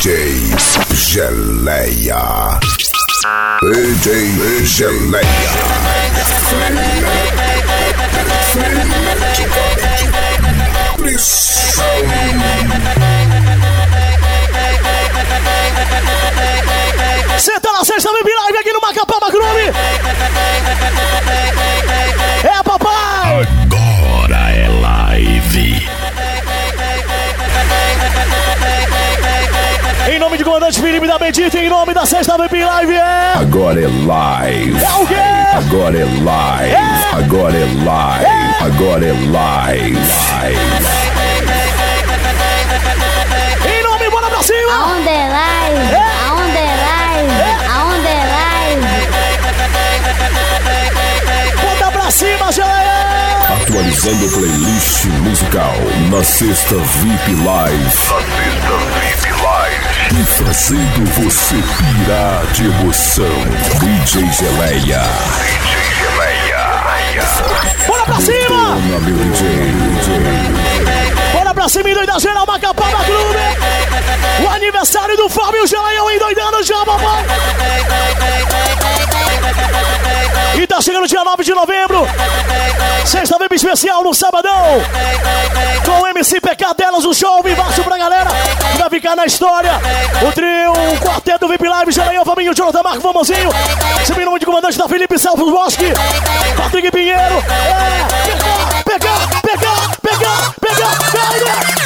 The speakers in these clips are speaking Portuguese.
DJ Geleia. DJ Geleia. Pressão. Senta na sexta Baby Live aqui no Macapá Clube. É, papai. Em nome de comandante Felipe da Bendita, em nome da sexta Baby Live é... Agora é live. É o quê? Agora é live. É. Agora é live. Agora é live. Em nome, bora pra cima. Aonde é live? Aonde é live? Aonde é live? Bota pra cima, Geleia. Atualizando playlist musical na sexta VIP Live. Na sexta VIP Live. E fazendo você pirar de emoção. DJ Geleia. DJ Geleia. Bora pra cima. Detona, meu DJ. DJ. Bora pra cima, endoida geral, Macapá Clube. O aniversário do Fábio Geleião endoidando já, papai. E tá chegando dia 9 de novembro. Sexta VIP especial no sabadão. Com o MC PK delas, o show vivaço pra galera. Vai ficar na história. O trio, o quarteto VIP Live, Geleião, Fabinho, Jonathan Marco, Famosinho. Subindo nome de comandante da Felipe Salvo Bosque. Patrick Pinheiro. É, PK, PK, PK, PK, PK.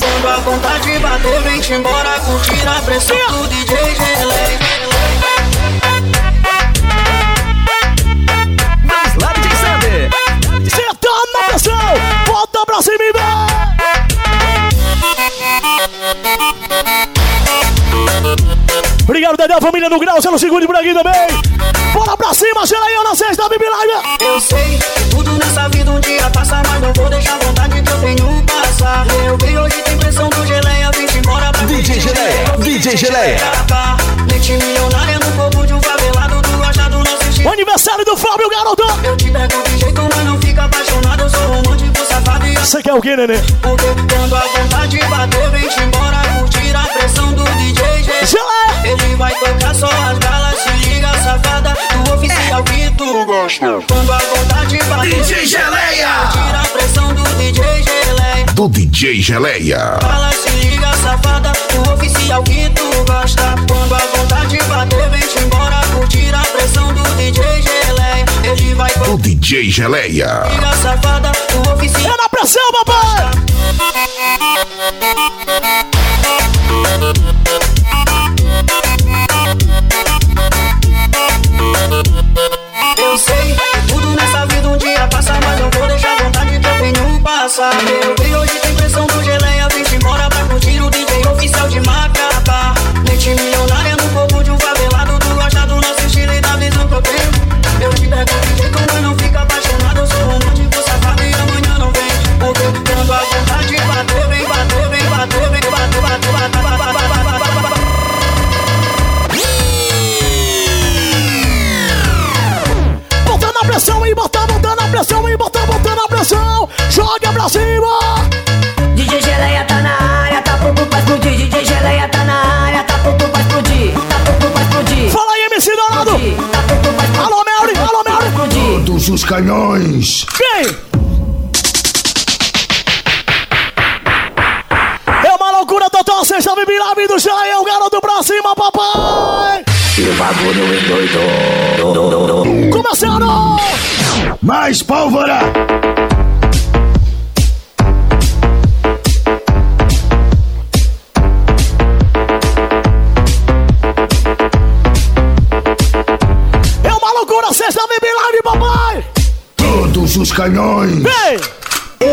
Quando a vontade bater, vem-te embora curtir a pressão do DJ Geleia. Volta pra cima e vai! Obrigado, Dedé, família do Grau, sendo segundo por aqui também. Bora pra cima, Geleia na sexta, Bibi Live. Eu sei que tudo nessa vida um dia passa, mas não vou deixar a vontade que eu tenho passar. Eu vi hoje tem pressão do Geleia, vem-te embora pra DJ Geleia, DJ Geleia. Mente milionária no corpo de um favelado, do nosso O estilo. aniversário do Fábio, garoto. Eu te pego de jeito, mas não fica apaixonado. Você quer o quê, nenê? Quando a vontade bater, vem-te embora curtir a pressão do DJ. Geleia! Ele vai tocar só as balas, se liga, safada, do oficial que tu gosta. Quando a vontade bater, DJ Geleia. tira a pressão do DJ Geleia. Do DJ Geleia. Fala, se liga, safada, do oficial que tu gosta. Quando a vontade bater, vem te embora, curtir a pressão do DJ Geleia. Ele vai tocar, DJ Geleia. safada, do oficial. É na pressão, papai! Canhões. Quem? É uma loucura total, sexta Bibi Live do Geleia, o garoto pra cima, papai! E o bagulho endoidou. Começando! Mais pólvora. Os canhões. Vem!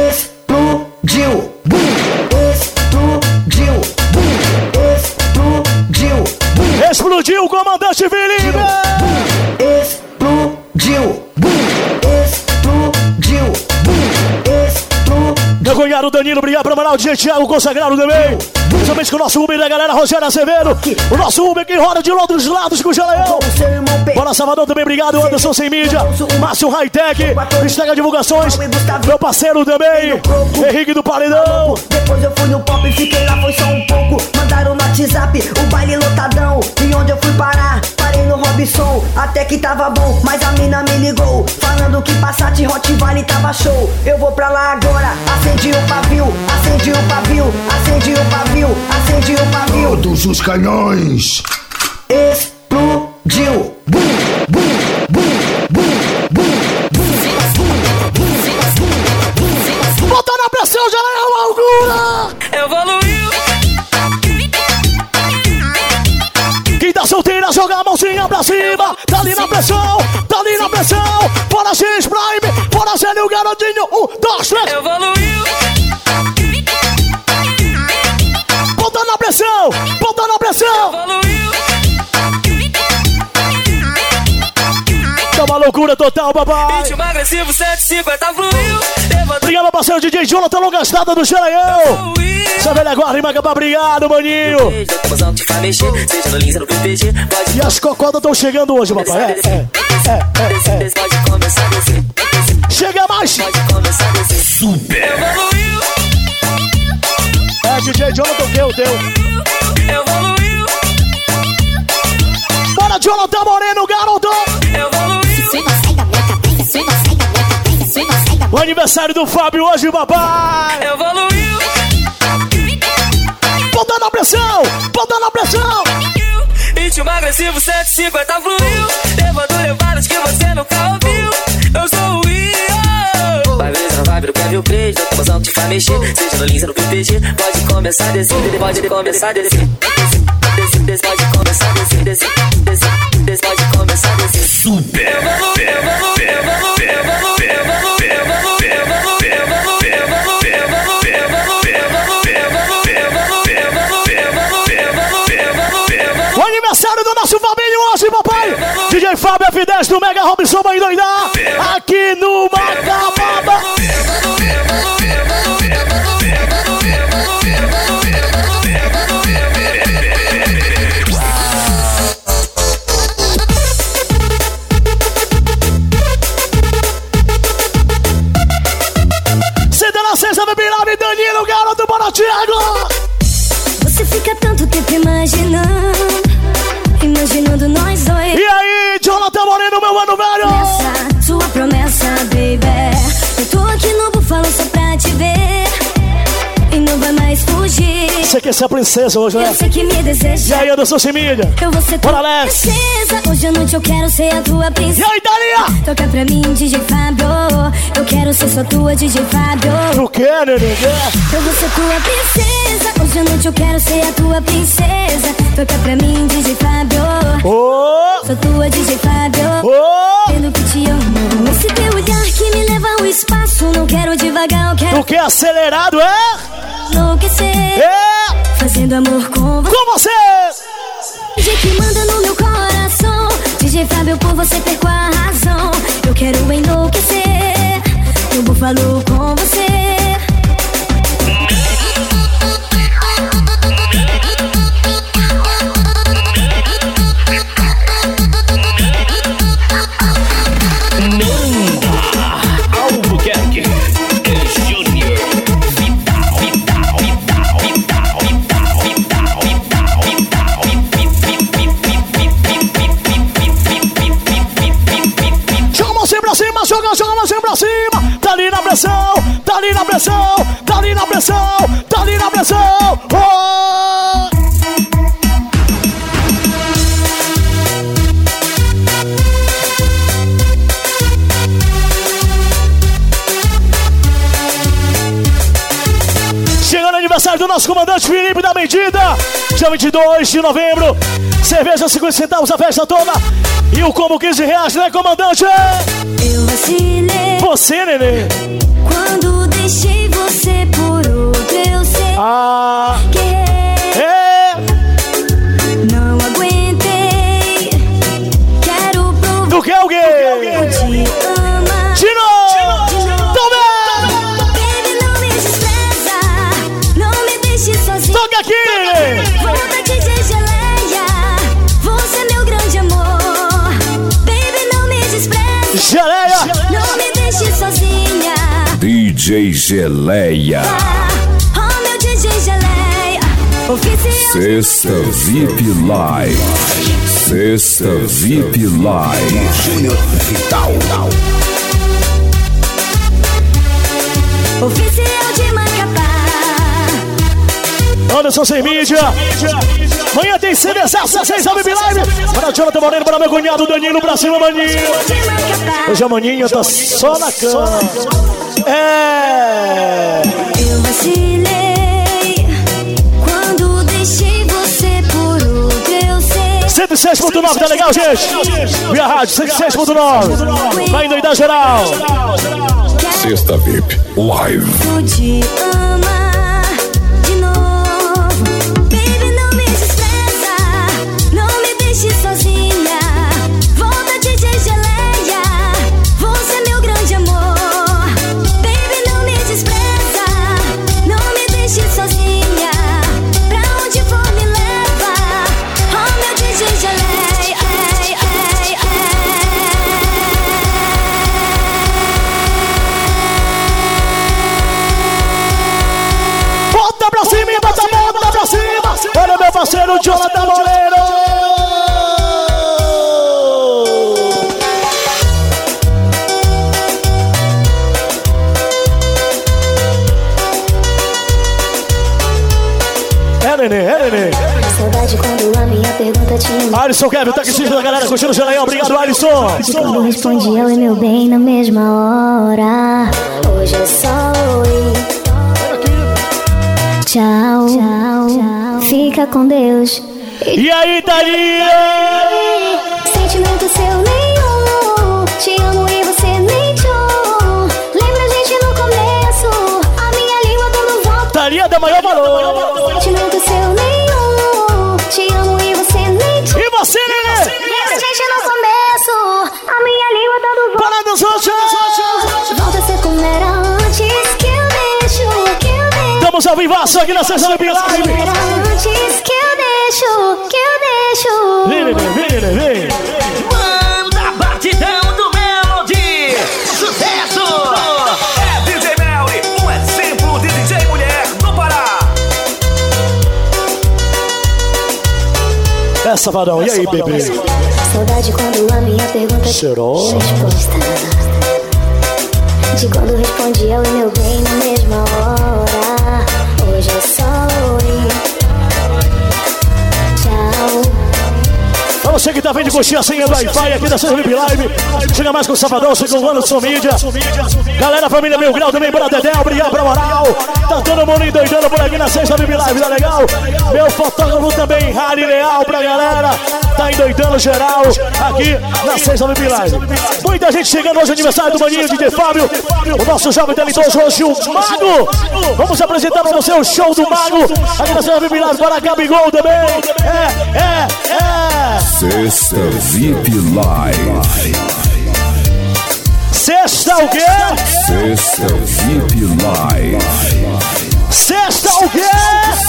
Explodiu. Bum. Explodiu. Bum. Explodiu. Bum. Explodiu o comandante Felipe! Explodiu. Cunhado Danilo, obrigado mandar o DJ Thiago consagrado também. Principalmente com o nosso Uber da galera Rogério Azevedo. O nosso Uber que roda de outros lados com o Geleão. Bora Salvador também, obrigado Anderson Sem Mídia, Márcio Hightech, Instagram Divulgações, meu parceiro também, Henrique do Paredão. Depois eu fui no pop e fiquei lá, foi só um pouco. Mandaram na WhatsApp, o baile lotadão. E onde eu fui parar? Parei no Robson, até que tava bom. Mas a mina me ligou, falando que Passat Hot Vale tava show. Eu vou pra lá agora, acendi o pavio, acendi o pavio, acendi o pavio, acendi o pavio. Todos os canhões. Explodiu. Bum, joga a mãozinha pra cima. Tá ali na pressão, tá ali na pressão. Bora X Prime, bora Zélio Garotinho. Um, dois, três. Evoluiu. Bota na pressão, bota na pressão. loucura total, papai. Ritmo agressivo 750 fluiu. Obrigado, parceiro DJ Jonathan tá Longastada do Xeranhão. Essa velha guarda em Macapá, obrigado, maninho. E as cocotas estão chegando hoje, papai. É, é, é, é, é, Chega mais. Super. É, DJ Jonathan, teu, teu. Evoluiu. Bora, Jonathan Moreno, garoto. O aniversário do Fábio hoje, papai. Evoluiu. Bota na pressão, bota na pressão. Ritmo agressivo 150 fluiu. Levando levadas que você nunca ouviu. Eu sou o Rio. Vai ver na vibe do Kevin Craig. Tua mãozão que te faz mexer. Seja no Lins, no PPG. Pode começar a descer. Pode começar a descer. Super. O aniversário do nosso Fabinho hoje, papai. DJ Fábio F10 do Mega Robson vai doidar. Aqui no Macababa. Você quer ser a princesa hoje, né? Eu sei que me E deseja. aí, Anderson Simídia? Eu vou ser tua Bora, Alex. princesa. Hoje à noite eu quero ser a tua E princesa. aí, Dalia? Toca pra mim, DJ Fábio. Eu quero ser só tua, DJ Fábio. Tu quer, neném? Eu vou ser tua princesa. Hoje à noite eu quero ser a tua princesa. Toca pra mim, DJ Fábio. Ô, Sou tua, DJ Fábio. ô. Pelo que te amo. Esse teu olhar que me leva ao espaço. Não quero devagar, eu Tu quero quer acelerado, é? enlouquecer. É! Fazendo amor com você. Com você! DJ que manda no meu coração. DJ Fábio, por você perco a razão. Eu quero enlouquecer. No búfalo com você. Ali na pressão, tá ali na pressão, tá ali na pressão. Ô! Chegando o aniversário do nosso comandante Felipe da Medida, dia 22 de novembro. Cerveja 50 centavos a festa toda. E o combo 15 reais, né, comandante? Eu vacilei Você, nenê. quando ah. É. Não aguentei. Quero provar. Do que alguém? alguém. Tirou! Toca aqui! Volta que de geleia, você é meu grande amor. Baby, não me. Geleia! Não me deixe sozinha. DJ Geleia. Ah. Sexta VIP Live. Sexta VIP Live. Júnior Vital. Oficial de Macapá. Anderson sem mídia. Amanhã tem CD 16 ao Baby Live. Para Jonathan Moreno, para meu cunhado Danilo, pra cima, maninho. Hoje a maninha tá só na cama. É. Eu vacilei 106.9, tá legal, gente? Via Rádio, 106.9. Vai endoidar geral. Sexta VIP Live. Parceiro Jonathan Moreira. É, neném, é, neném. Saudade quando a minha pergunta tinha Alisson Kevin, taxista da galera, curtindo o Geleião. Obrigado, Alisson. De quando respondi oi meu bem na mesma hora Hoje é só oi Tchau, tchau, tchau Fica com Deus E aí, Thalia? Sentimento seu nenhum ao vivaço aqui na Sessão Live. Era antes que eu deixo, que eu deixo. Vem, vem, neném, vem. Manda batidão do Melody! Sucesso! É DJ Melly, um exemplo de DJ mulher no Pará. É, Savadão, e aí, bebê? Saudade quando a minha pergunta Cheirosa. resposta. De quando respondi ela meu bem na mesma hora. Você que tá vendo de coxinha sem Wi-Fi aqui da Sessão Live. Chega mais com o Savadão, chega o Anderson Mídia. Galera, família Mil Grau também, para Dedé, obrigado pra moral. Tá todo mundo endoidando por aqui na Sexta Live Live, tá legal? Meu fotógrafo também, Rari Leal pra galera. Tá endoidando geral aqui na Sexta Live Live. Muita gente chegando hoje, aniversário do Maninho, DJ Fábio. O nosso jovem talentoso hoje, o Mago. Vamos apresentar pra você o show do Mago aqui na Sexta Live Live para Gabigol também. É, é, é. Sexta VIP Live. Sexta o quê? Sexta VIP Live. Sexta o quê?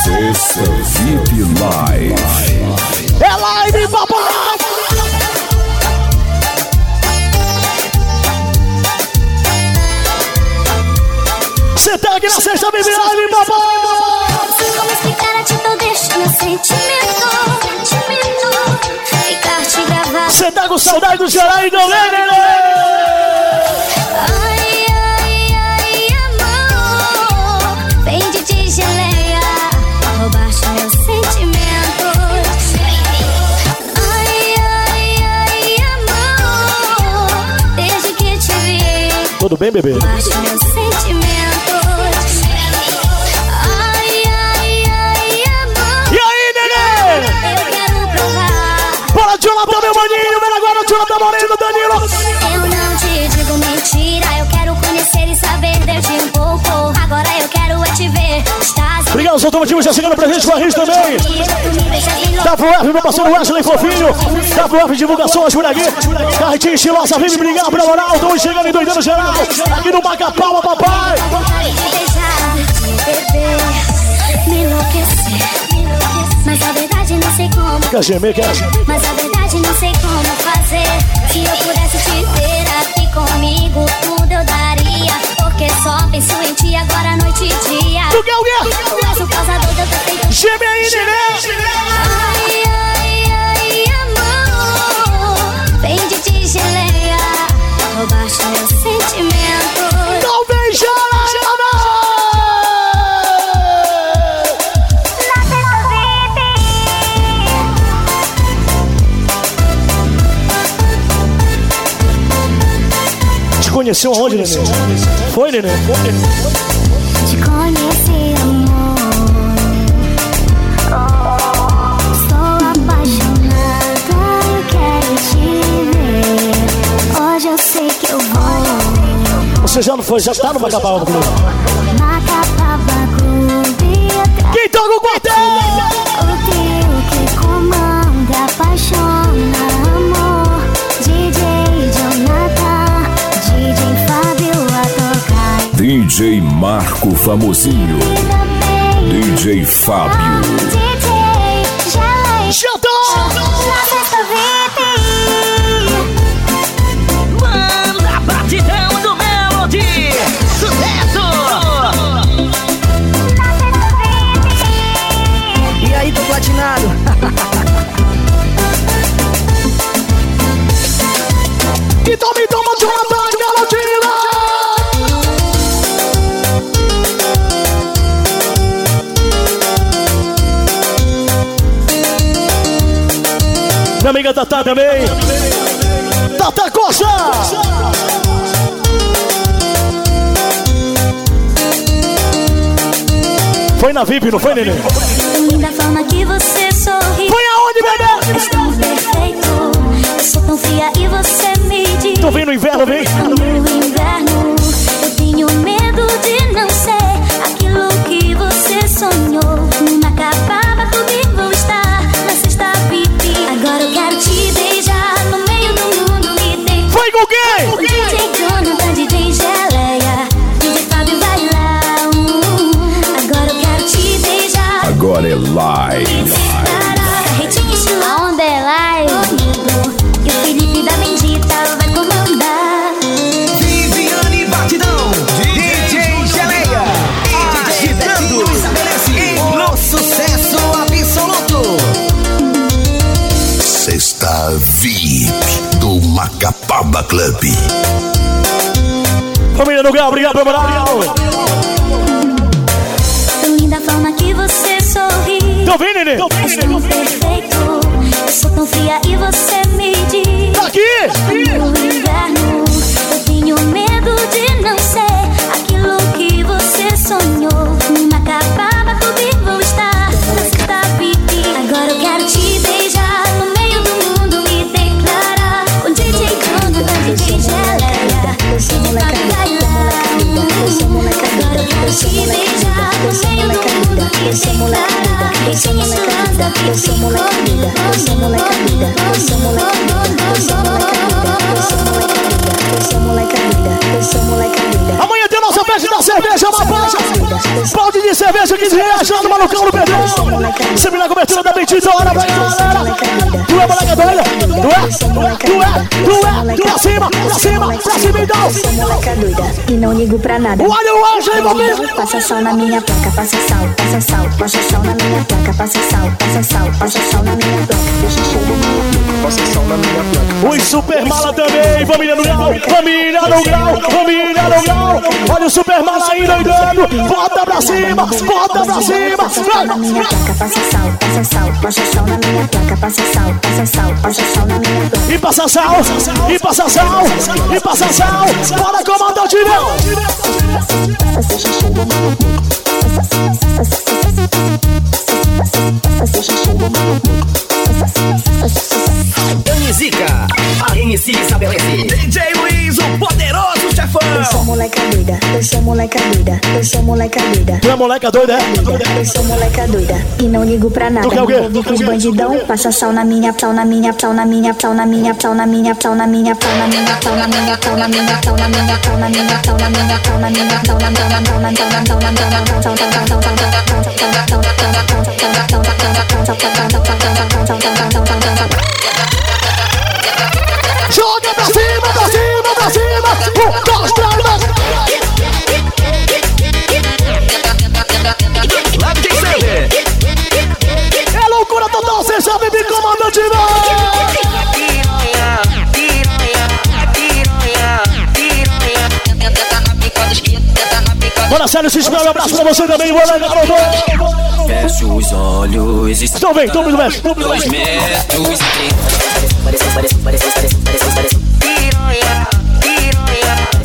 Sexta VIP Live. É live, papai! Você tá aqui na sexta Baby Live, Você tá com saudade do Geral e do Lennon? Ai, ai, ai, amor. Vem de ti, geleia. Roubaste meus sentimentos. Ai, ai, ai, amor. Desde que te vi. Tudo bem, bebê? Roubaste meus sentimentos. Obrigado aos automotivos já chegando pra gente com a Riz também. WF, meu parceiro Wesley Fofinho. WF Divulgações por aqui. Carretinho estilosa, vem me brigar pra moral. Estamos chegando e doidando geral. Aqui no papai. beber, me enlouquecer. Mas a verdade não sei como. Quer gemer, quer? Mas a verdade não sei como fazer. Se eu pudesse noite e dia. Tu quer o quê? És o causador de eu ter feito. Geme aí, neném! Ai, ai, ai, amor. Vem de ti, geleia. Roubaste meu sentimento. Não vem Te conheceu aonde, neném? Foi, neném? Te Você já não foi, já tá no Macapá Clube. Macapaba Clube. Quem toca o quartel? O que comanda, apaixona, amor. DJ Jonathan, DJ Fábio a tocar. DJ Marco Famosinho. DJ Fábio. Minha amiga Tatá também. Tatá Costa! Foi na VIP, não foi, neném? Linda forma que você sorri. Foi aonde, bebê? És tão perfeito. Eu sou tão fria e você me diz. Tô vendo o inverno, vem? No inverno, Club. Família do Grau, obrigado pela moral. Tão linda a forma que você sorri. Tô vendo, neném? És tão perfeito. Eu sou tão fria e você no malucão do Pedrão. Sempre na cobertura da Bendita, hora pra galera. Tu é moleque doida? Tu é? Tu é? Tu é? Tu é? Pra cima, pra cima, pra cima então. Sou moleca doida e não ligo pra nada. Olha o anjo aí, comigo. Passa sal na minha placa, passa sal, passa sal, passa sal na minha placa, passa sal, passa sal, passa sal na minha placa, deixa sal na minha sal na minha placa. Os super mala também, família do grau, família do grau, família do grau. Olha o super mala aí doidando. Bota pra cima, bota pra cima. Placa, passa sal, passa sal, passa sal na minha placa, passa sal, passa sal, passa sal na minha placa. E passa sal, e passa sal, e passa sal. Bora comandar o tirão. Deixa sal na minha Dani Zica, a MC estabelece. DJ Luiz, o poderoso Eu chefão. sou moleca doida, eu sou moleca doida, eu sou moleca doida. Tu é moleca doida, é? Eu sou moleca doida e não ligo pra nada. Tu quer o quê? Envolvi com os bandidão, passa sal na minha, sal na minha, sal na minha, sal na minha, sal na minha, sal na minha, sal na minha, sal na minha, sal na minha, sal na minha, sal na minha, sal na minha, sal na minha, sal na minha, sal na minha, sal na minha, sal na minha, sal Joga pra cima, pra cima, pra cima, um, dois, três, mas... É loucura total, cê sabe me comandante não! Bora, Sérgio, se espera, um abraço pra você também, bora, garoto! Fecha os olhos, estão bem, tome bem. mestre, tome do mestre!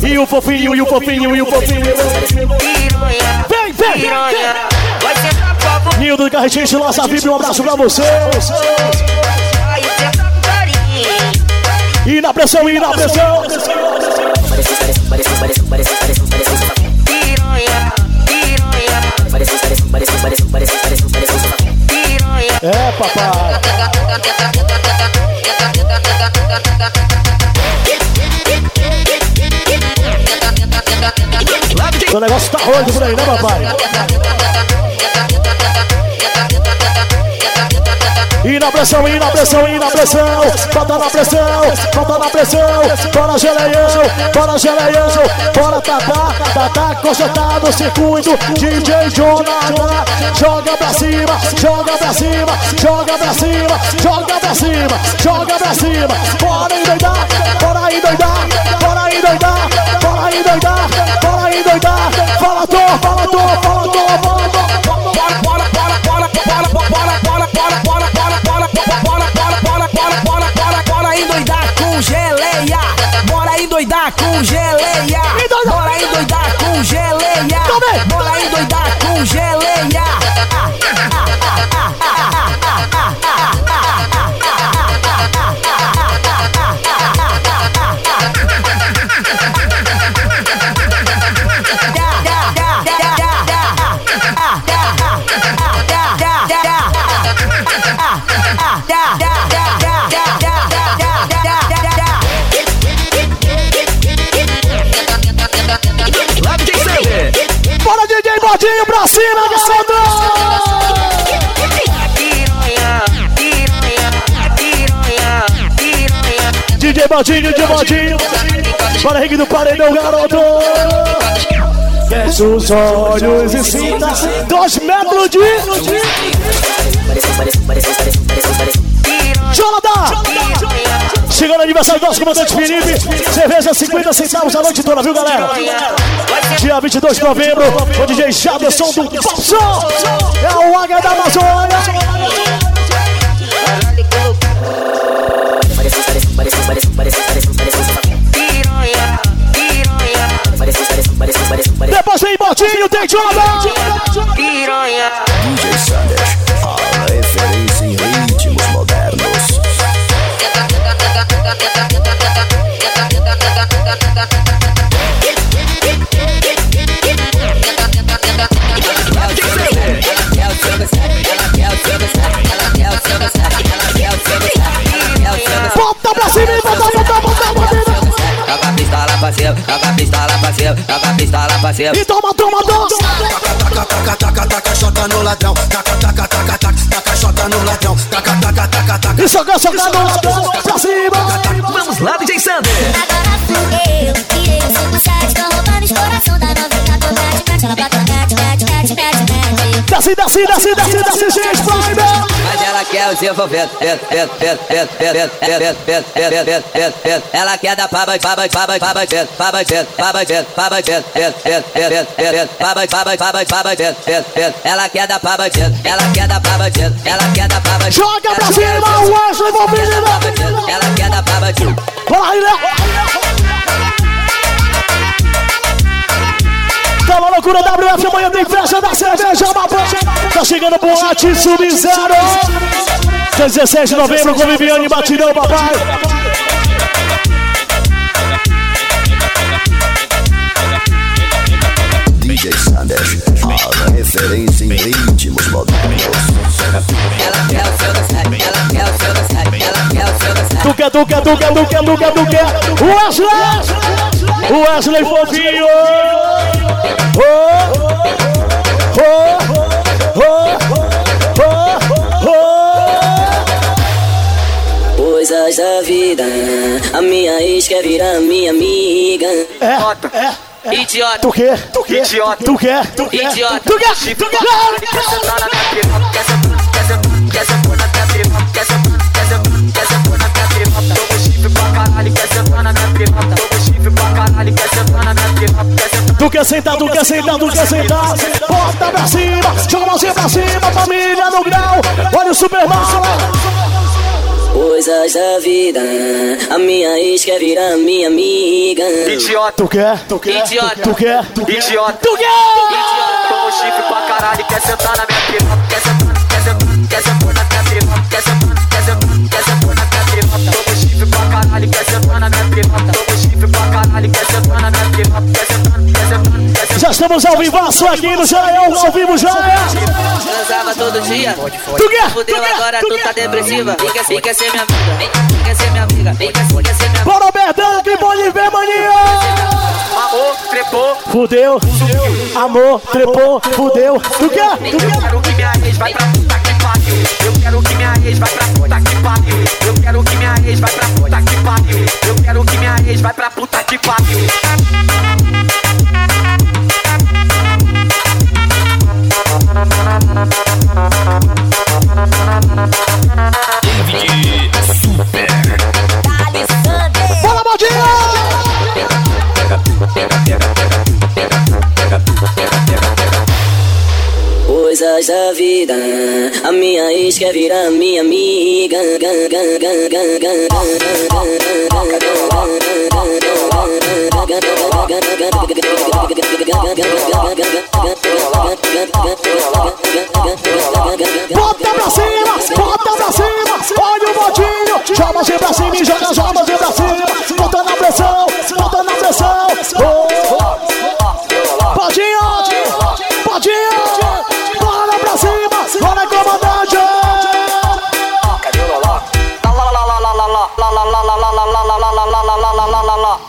E o fofinho, e o fofinho, e o fofinho. Vem, vem, vem. Nildo de Carretinho, de Lança um abraço pra você. E na pressão, e na pressão. É, papai. O negócio tá rolando por aí, né, papai? E na pressão, e na pressão, e na pressão. falta na pressão, falta na pressão. Bora geleião, bora geleião. Bora tatá, tatá consertado. Circuito DJ Jonathan. Joga pra cima, joga pra cima, joga pra cima, joga pra cima, joga pra cima. Bora endoidar, bora endoidar, bora endoidar, bora endoidar, bora endoidar. Fala tô, fala tô, fala tô, fala tô. Bora, bora, bora, bora, bora, bora, bora, bora. Bora, endoidar com geleia. Bora endoidar com geleia. Bora endoidar com geleia. Bora endoidar com geleia. bora DJ Bodinho, DJ Bodinho, bora Henrique do Paredão, garoto! Fecha os olhos e sinta dois metros de... Jonathan! Chegando aniversário do nosso comandante Felipe, cerveja 50 centavos a noite toda, viu galera? Dia 22 de novembro, o DJ Jaderson do Popson, é o Águia da Amazônia. Botinho, tem Jonathan. piranha. DJ Sanders, a referência em ritmos modernos. Bota pra cima e bota, bota, bota, bota. Joga a pistola cima, joga pistola cima, joga pistola cima E toma, toma. Taca, taca, taca, taca, chota no ladrão. Taca, taca, taca, taca, taca, chota no ladrão. Taca, taca, taca, taca. E soca, soca, soca, pra cima. Vamos lá, DJ Sander. Desce, desce, desce, desce, desce, gente, vai, meu. Mas ela quer o seu fofeto, feto, feto, feto, feto, feto, feto, feto, feto, feto, feto, feto. Ela quer dar paba, paba, paba, paba, paba, paba, paba, paba, paba, paba, paba. Ela quer dar paba, ela quer dar paba, ela quer dar paba. Joga pra cima, o Wesley. Paba, feto, Ela quer dar paba, feto. Bora loucura, WF, amanhã tem festa da cerveja, Mapã. Tá chegando boate Sub-Zero. 16 de novembro com Viviane Batidão, papai. DJ Sanders, a referência em ritmos modernos. Ela quer o seu Duque, Duque, Duque, Duque, Duque, Duque. Wesley! Wesley Fofinho! Oh! Oh! Oh! Oh! Coisas da vida, a minha ex quer virar minha amiga. É, Bota. É, é. Idiota. Tu quer? Tu quer? Idiota. Tu quer? Tu quer? Idiota. Tu quer? Tu quer? Quer essa bunda, quer essa bunda, quer essa bunda, quer essa bunda. Tu quer sentar, tu quer sentar, tu quer sentar. Bota pra cima, joga a mãozinha pra cima, família no grau. Olha o super mala. Coisas da vida, a minha ex quer virar minha amiga. Idiota, Tu quer? Tu quer? Idiota. Tu quer? Tu quer? idiota, Tu quer? idiota. Toma chifre pra caralho, quer sentar na minha piroca, quer sentar, quer estamos ao vivaço aqui no Jaião, ao vivo já é. Transava todo dia. Tu quer? Fudeu, Tu quer? agora Tu tá depressiva. Vem quer, ser minha amiga. Vem, quer ser minha amiga. Vem quer, ser minha amiga. Bora, Bertão, que bom de ver, maninho. Amor, trepou, Fudeu, amor, trepou, fudeu. Tu quer? Tu Eu quer? quero que minha ex vai pra puta que pariu. Eu quero que minha ex vai pra puta que pariu. Eu quero que minha ex vai pra puta que pariu. Eu quero que minha ex vai pra puta que pariu. Vida, a minha ex quer virar minha amiga. Bota pra cima, bota pra cima, olha o botinho, joga assim pra cima e joga, joga assim pra cima, bota na pressão, bota na pressão, oh. Botinho, botinho,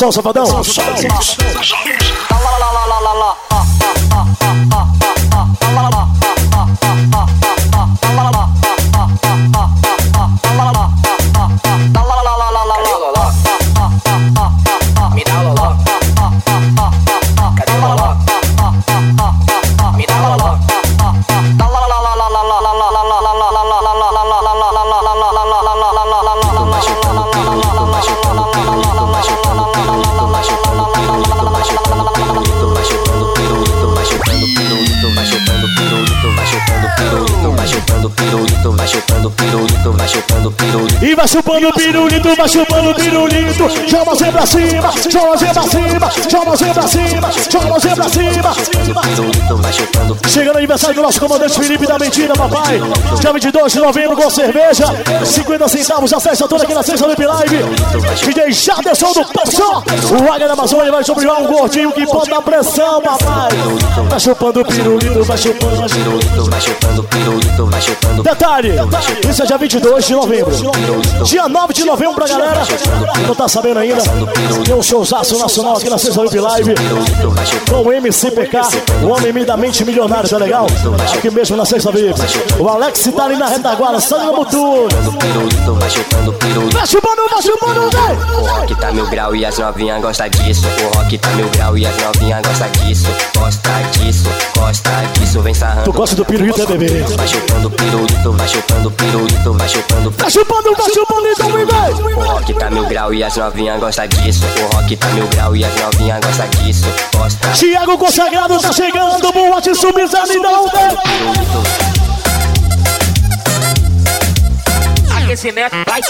Atenção, safadão, Cadê E vai chupando o pirulito, vai chupando o pirulito. Joga você pra cima, joga você pra cima, joga você pra cima, joga você pra cima. Chegando aniversário do nosso comandante Felipe da Mentira, papai. Dia 22 de novembro com cerveja. 50 centavos, a festa toda aqui na Sexta Lip Live. DJ Jaderson do Poçó. O Águia da Amazônia vai sobreviver um gordinho que bota a pressão, papai. Vai chupando o pirulito, vai chupando. Detalhe, isso é dia 22 de novembro. Dia 9 de novembro pra galera. Não tá sabendo ainda? Tem um showzaço nacional aqui na Sexta Lip Live. Com o MCPK, o homem da mente milionário, tá legal? Aqui mesmo na Sexta VIP. O Alex tá ali na retaguarda, sangue no mutu. Vai chupando, vai chupando, vem! O rock tá mil grau e as novinhas gosta disso. O rock tá mil grau e as novinhas gosta disso. Gosta disso, gosta disso, vem sarrando. Tu gosta do pirulito, é bebê? Vai chupando pirulito, vai chupando pirulito, vai chupando Vai chupando, vai chupando, então vem, vem! O rock tá mil grau e as novinhas gosta disso. O rock tá mil grau e as novinhas gosta disso. Gosta Tiago Consagrado tá chegando, boate subizando e não vem! Aquecimento, vai.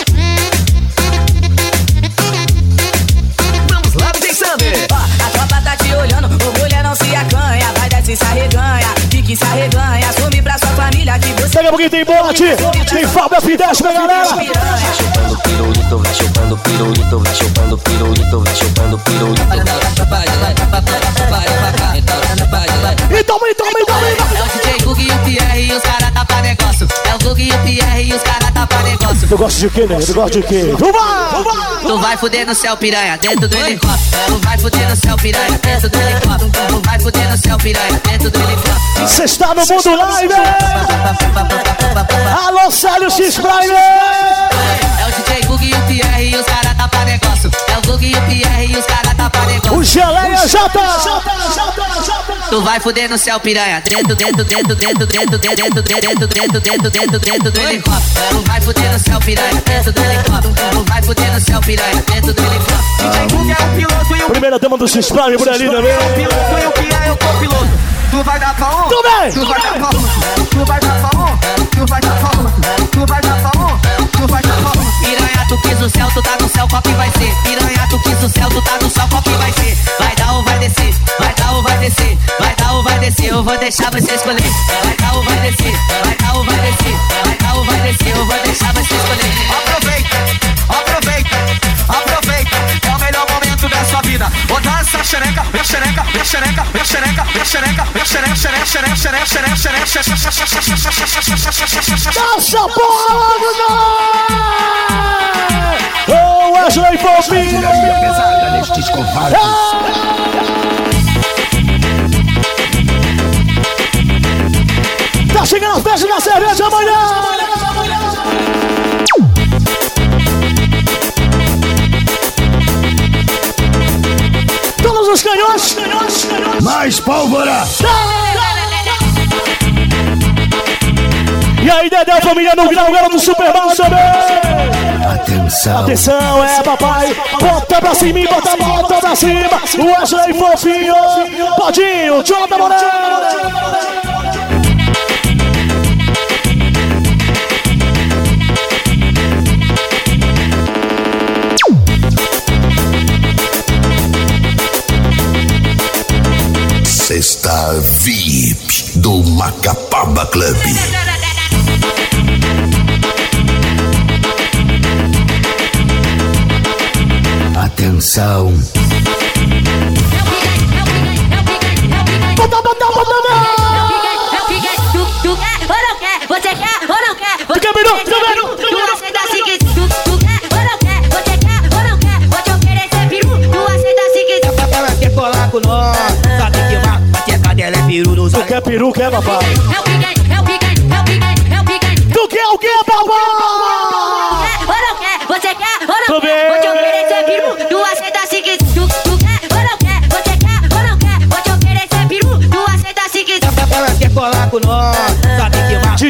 Vamos lá, Sander. Ó, a tropa tá te olhando, o mulher não se acanha, vai desce se arreganha, fique se arreganha, você Pega porque tem bote, tem Fábio F10 pra galera. pirulito, vai chupando pirulito, vai chupando pirulito, vai chupando pirulito. Então, então, então, então. É o DJ Gug e o Pierre e os caras tá pra negócio. É o Gug e o Pierre e os caras. Tu gosta de quê, né? Tu gosta de quê? Tu vai fuder no céu, piranha, dentro do helicóptero. Tu vai fuder no céu, piranha, dentro do helicóptero. Tu vai fuder no céu, piranha, dentro do helicóptero. Você está no mundo live! Alô, Célio X Prime! É o DJ Gug e o Pierre e os caras tá pra negócio. É o Gug e o Pierre e os caras tá pra negócio. O Geleia J! Tu vai fuder no céu, piranha, dentro, dentro, dentro, dentro, dentro, dentro, dentro, dentro, dentro, dentro, dentro, dentro do helicóptero. Tu vai fuder no céu, piranha, dentro do helicóptero. Tu vai fuder no céu, piranha, dentro do helicóptero. É o piloto e o Primeira dama do X Prime por ali também. piloto e o Pierre é o copiloto. Tu vai dar pra um? Tudo bem! Tu vai dar pra um? Tu vai dar pra um? Tu vai dar pra um? Tu vai dar pra um? Tu vai dar pra um? Tu quis o céu, tu tá no céu, que vai ser? Piranha, tu quis o céu, tu tá no céu, que vai ser? Vai dar ou vai descer? Vai dar ou vai descer? Vai dar ou vai descer? Eu vou deixar você escolher. Vai dar ou vai descer? Vai dar ou vai descer? Vai dar ou vai descer? Eu vou deixar você escolher. Aproveita, aproveita, aproveita. É o melhor momento da sua vida. Ô dança xereca, minha xereca, minha xereca, minha xereca, minha xereca, minha xereca, xereca, xereca, xereca, xereca, xereca, Dança bola! Ô, Wesley Fofinho! Pesada nestes covardes. Tá chegando a festa da cerveja amanhã! Todos os canhões! Mais pólvora! E aí, Dedé, família no grau, agora do Super Mal também! Atenção! Atenção, é papai! Bota pra cima, bota, bota pra cima! Wesley Fofinho! Podinho, Jonathan Moreno! Sexta VIP do Macapaba Club. canção. Bota, bota, bota, Você quer ou não quer? Você quer ou não quer? Número, número, número. Colar com nós, sabe que mata, a tia dela é peru, não sabe? Tu quer peru, quer papai? É é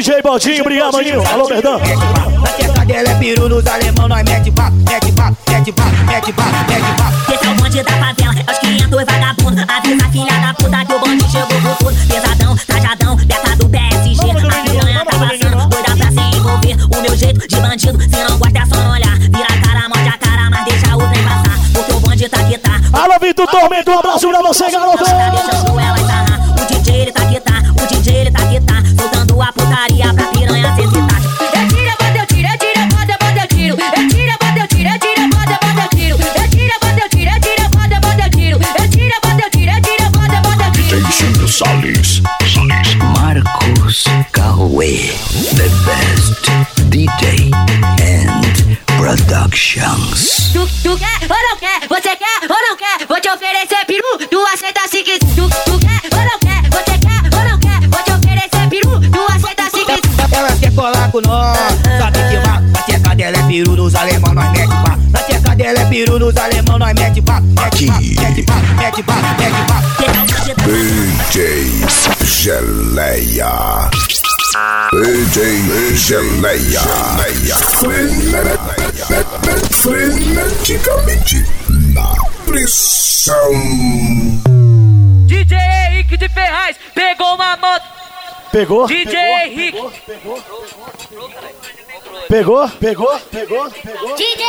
DJ Baldinho, obrigado, maninho. Alô, perdão. Na tcheca dela é peru nos alemão, nós mete papo, mete papo, mete papo, mete papo, mete papo. Esse é o bonde da favela, é os 500 vagabundos. Avisa a filha da puta que o bonde chegou com tudo. Pesadão, trajadão, peça do PSG. A piranha tá passando, doida pra se envolver. O meu jeito de bandido, se não gosta é só não olhar. Vira a cara, morde a cara, mas deixa o trem passar. Porque o bonde tá que tá. Alô, Vitor Tormento, um abraço pra você, garoto. Putaria pra piranha se excitar. Eu tiro, bota, eu tiro, eu tiro, bota, bota, eu tiro. Eu tiro, bota, eu tiro, eu tiro, bota, bota, eu tiro. Eu tiro, bota, eu tiro, eu tiro, bota, bota, eu tiro. Eu tiro, bota, eu tiro, eu tiro, bota, bota, eu tiro. Teixeira Salles. Marcos Cauê. The best DJ and Productions. Tu, tu quer mete papo, mete papo. DJ Geleia. DJ Geleia. Freneticamente na pressão. DJ Henrique de Ferraz pegou uma moto. Pegou? DJ Henrique. Pegou? Pegou? Pegou? Pegou? DJ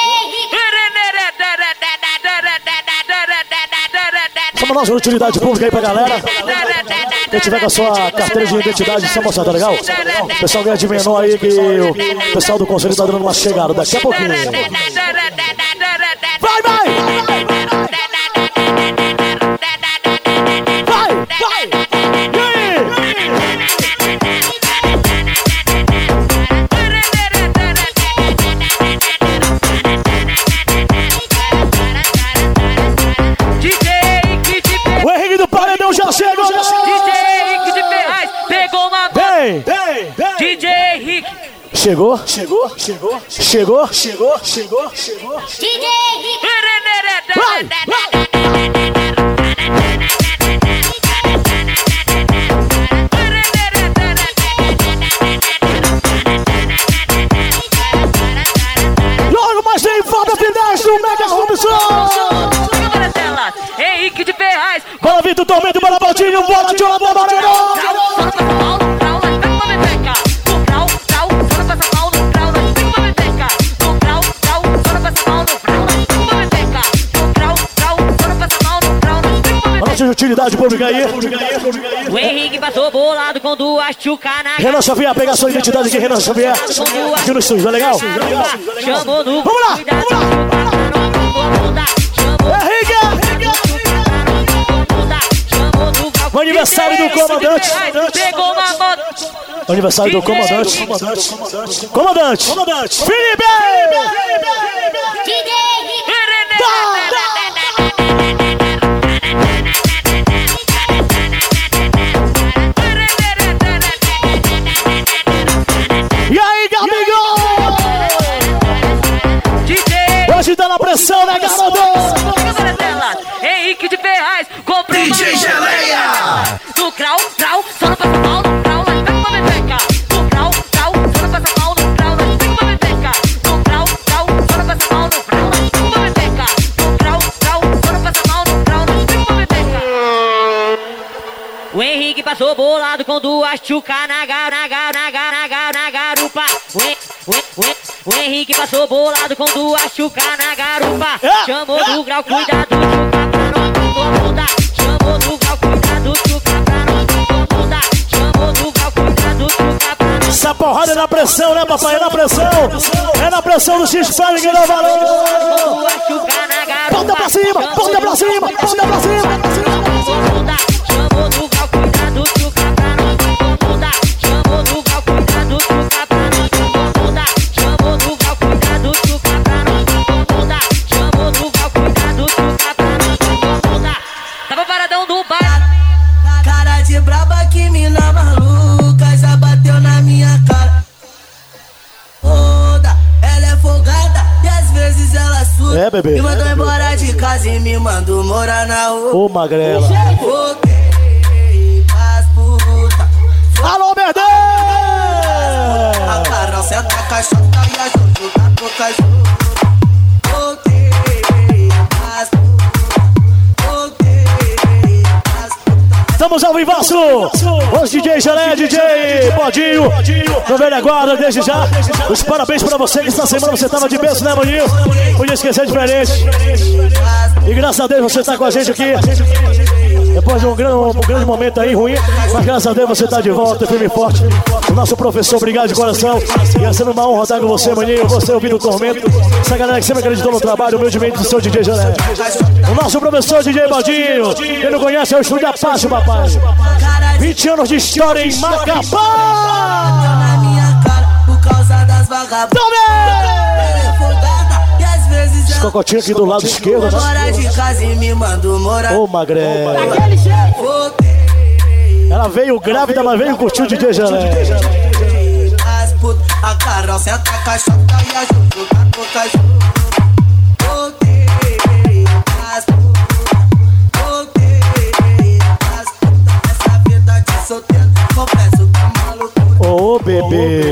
Chama nossa utilidade pública aí pra galera. Quem tiver com a sua carteira de identidade, só mostrar, tá legal? O pessoal ganha de menor aí que o pessoal do conselho tá dando uma chegada daqui a pouquinho. Vai, vai! Vai, vai! Chegou, chegou, chegou, chegou, chegou, chegou, chegou. DJ! Logo mais tem Fábio Finés do Mega Robson! Henrique de Ferraz. Bora Vitor Tormento, bora Baldinho, bora Jonathan Moreno! Utilidade pública aí. O Henrique passou bolado com duas tchuca na Renan Xavier, pega a sua identidade aqui, Renan Xavier. Aqui no estúdio, tá legal? Chamou no Vamos lá! Henrique! O aniversário do comandante. Pegou uma moto. Aniversário do comandante. Comandante. Felipe! E batida na pressão, né, garoto? Henrique de Ferraz, compre DJ Geleia! Do Grau, crau, só no São Paulo. O Henrique passou bolado com duas tchuca na gara, na gara, na gara. O, Hen- o, Hen- o, Hen- o Henrique passou bolado com duas tchuca na garupa. Chamou do grau, cuidado, tchuca pra não incomodar. Chamou do grau, cuidado, tchuca pra não incomodar. Chamou do grau, cuidado, tchuca pra não Essa porrada é na pressão, né, papai? É na pressão. É na pressão do X-Fang que dá valor. Ponta pra cima, ponta pra cima, ponta pra cima. Chamou bebê. Me mandou embora de casa e me mandou morar na rua. Ô, magrela. Voltei pras puta. Alô, Merdê! A Carol senta a caixota e a Juju tá pouca ao vivaço! Hoje DJ Gelé, DJ Bodinho, no velha guarda, desde já. Os parabéns pra você essa semana você tava de berço, né, Bodinho? Podia esquecer diferente. E graças a Deus você tá com a gente aqui. Depois de um grande, um grande momento aí ruim, mas graças a Deus você tá de volta, firme e forte. O nosso professor, obrigado de coração. E é sendo uma honra estar com você, maninho. Você ouvindo o tormento. Essa galera que sempre acreditou no trabalho, humildemente do seu DJ Gelé. O nosso professor DJ Bodinho. Quem não conhece é o Estúdio Apache, papai. 20 anos de história em Macapá! na minha cara por causa das vagabundas. Ela é folgada e às vezes Esse cocotinho aqui do lado esquerdo, né? Fora de casa e me mandou morar. Ô, magrela. Voltei Ela veio grávida, mas veio curtir o DJ Gelé. as putas. A Carol senta a caixota e a Juju tá pouca Ju. Voltei as putas. Voltei as putas. Essa vida de solteiro, confesso que é maluco. Ô, bebê.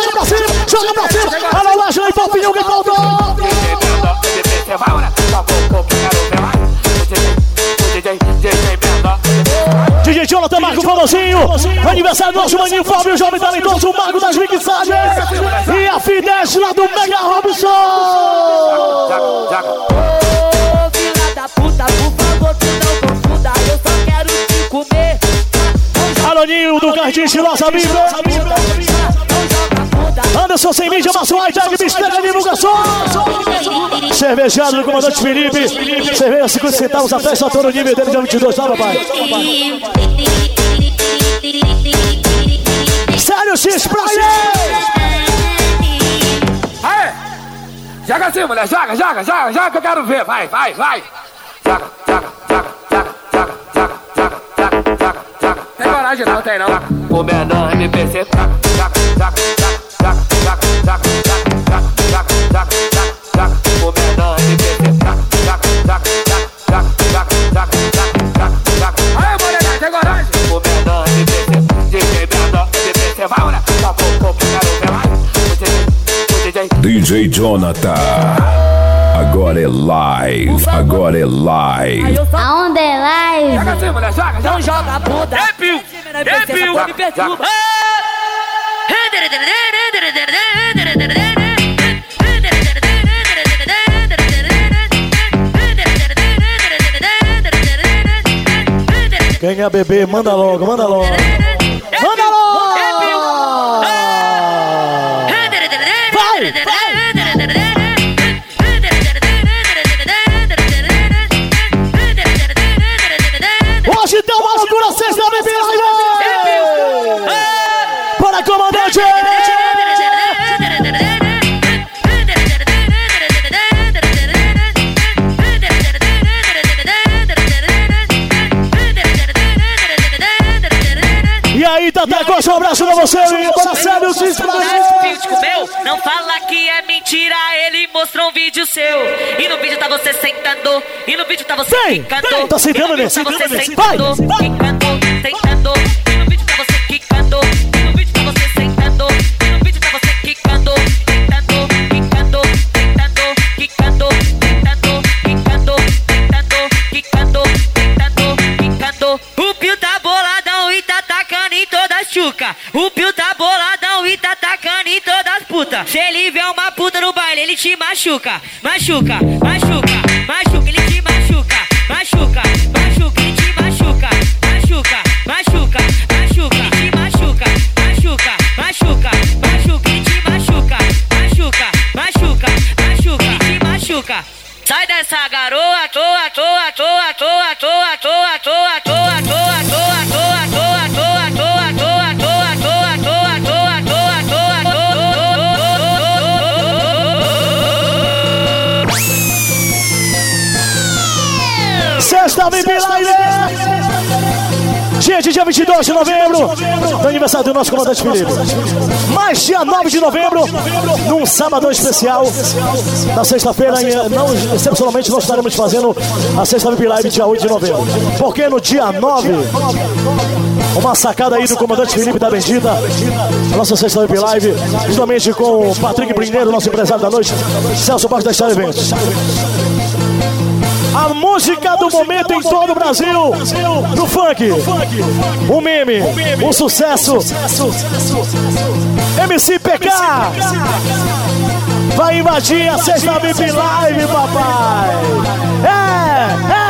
MPC Marco Famosinho. Aniversário do nosso maninho Fábio, jovem talentoso, o Mago das mixagens. E a Fidesz lá do Mega Robson. Da puta, por favor, tu não confunda. Eu só quero te comer. Aloninho do Cardiche, nossa Bíblia. Anderson sem mídia, Márcio Tag, Mistério Divulgação. Cervejado do comandante Felipe. Cerveja 50 centavos, a festa todo o nível dele, dia 22, tá, papai? Sério, X pra! Aê! Joga assim, mulher, joga, joga, joga, joga que eu quero ver. Vai, vai, vai. Joga, joga, joga, joga, joga, joga, joga, joga, joga, joga. Tem coragem não, tem não. O menor MPC. Joga, joga, joga, joga, joga, DJ Jonathan. Agora é live, agora é live. Aonde é live? Joga assim, mulher, joga, joga. Não joga a bunda. É pio, é pio. Me perturba. Quem é bebê, manda logo, manda logo. Manda logo! Vai, vai! Vídeo seu. E no vídeo tá você sentando, e no vídeo tá você Vem, quicando. vem, tá sentando, e Nessi, tá você sentando, sentando, vai, vai. quicando, sentando. Machuca, machuca, machuca, 2 de novembro, do aniversário do nosso comandante Felipe. Mas dia 9 de novembro, num sábado especial, na sexta-feira, não, excepcionalmente nós estaremos fazendo a sexta VIP Live dia 8 de novembro. Porque no dia 9, uma sacada aí do comandante Felipe da Bendita, a nossa sexta VIP Live, justamente com o Patrick Brineiro, nosso empresário da noite, Celso Barros da História Eventos. A música do momento em todo o Brasil, do funk, o meme, o sucesso, MC PK, vai invadir a sexta VIP Live, papai. É, é.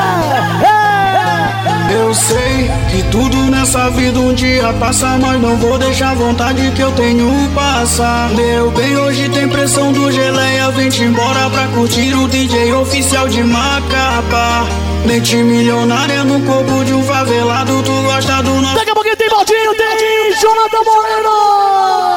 Eu sei que tudo nessa vida um dia passa, mas não vou deixar a vontade que eu tenho passar. Deu bem, hoje tem pressão do geleia, vem-te embora pra curtir o DJ oficial de Macapá. Mente milionária no corpo de um favelado, tu gosta do nosso. Daqui a pouquinho tem Baldinho, tem Jonathan Moreno.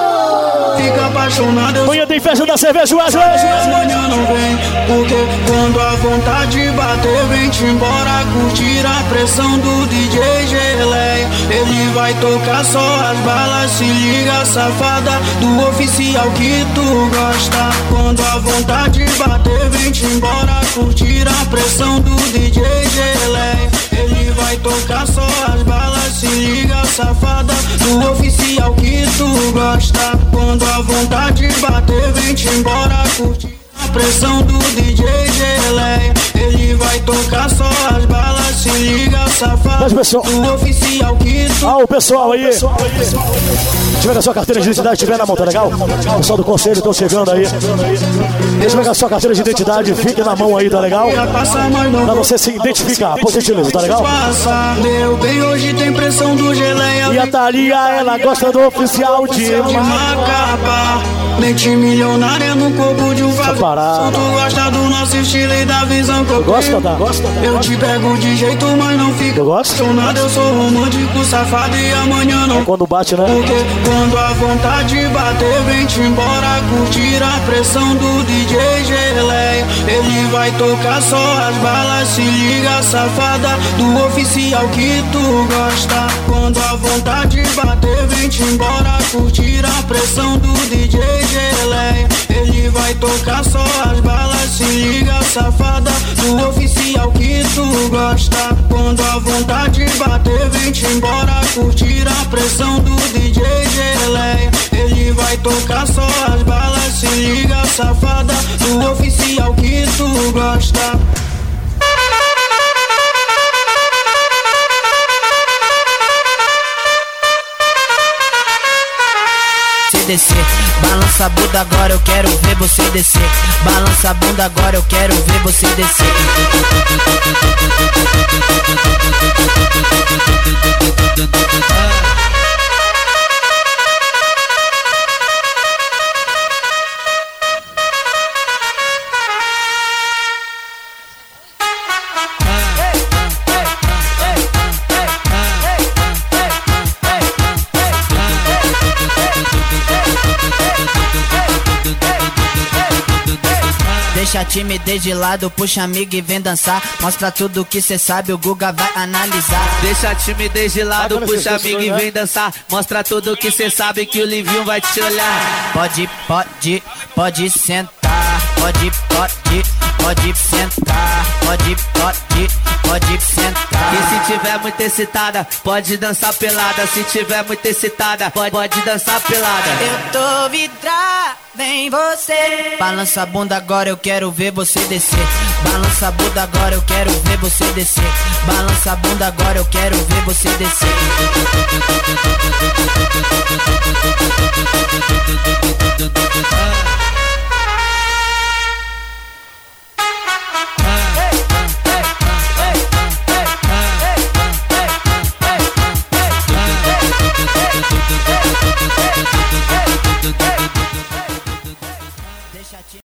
Apaixonado, Amanhã tem festa da cerveja Wesley. Amanhã não vem, porque quando a vontade bater, vem-te embora curtir a pressão do DJ Geleia. Ele vai tocar só as balas, se liga, safada, do oficial que tu gosta. Quando a vontade bater, vem-te embora curtir a pressão do DJ Geleia. Ele vai tocar só as balas, se liga, safada, do oficial que tu gosta. Quando a vontade bater, vem-te embora curtir. A pressão do DJ Geleia Ele vai tocar só Mas, pessoal. Ah, o pessoal aí. Deixa eu ver a sua carteira de identidade estiver na mão, tá legal? O pessoal do conselho estão chegando aí. Deixa eu ver a sua carteira de identidade, fique na mão aí, tá legal? Pra você se identificar, por gentileza, tá legal? E a Thalia, ela gosta do oficial de macapa Mente milionária no corpo de um parada. Tu gosta do nosso estilo e da visão que eu tá? Gosta, tá? Eu te pego de jeito, mas não fico Eu gosto. Eu sou romântico, safado e amanhã não Quando bate, né? porque quando a vontade bater, vem-te embora curtir a pressão do DJ Geleia. Ele vai tocar só as balas, se liga, safada, do oficial que tu gosta. Quando a vontade bater, vem-te embora curtir a pressão do DJ Geleia. Ele vai tocar só as balas, se liga, safada, do oficial que tu gosta. Quando a vontade bater, vem-te embora curtir a pressão do DJ Geleia. Ele vai tocar só as balas, se liga, safada, do oficial que tu gosta. Descer, balança a bunda agora eu quero ver você descer. Balança a bunda agora eu quero ver você descer. Deixa a timidez de lado, puxa amigo e vem dançar. Mostra tudo que cê sabe, o Guga vai analisar. Deixa a timidez de lado, puxa amigo e vem dançar. Mostra tudo que cê sabe que o Livinho vai te olhar. Pode, pode, pode sentar. Pode, pode, pode sentar. Pode, pode, pode sentar. E se tiver muito excitada, pode dançar pelada. Se tiver muito excitada, pode, pode dançar pelada. Eu tô vidrada em você. Balança a bunda agora, eu quero ver você descer. Balança a bunda agora, eu quero ver você descer. Balança a bunda agora, eu quero ver você descer.